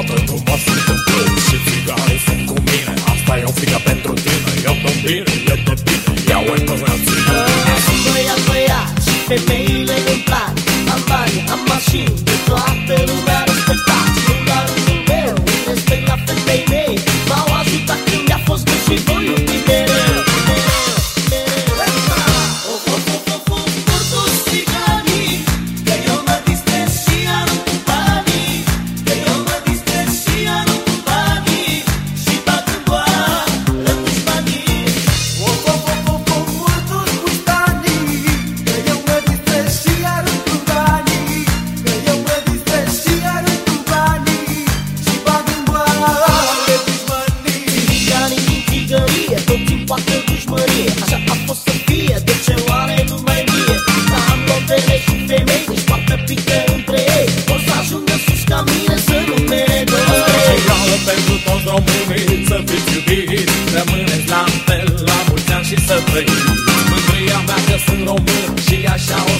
noapte tu mă fi tâmpit Și frica ai sunt cu mine Asta e o frică pentru tine. Eu te bine, eu te bine Eu e pe rățină Sunt băiat, băiat Și femeile îmi plac. Am bani, am mașini De toată lumea mândria mea că sunt român Și așa o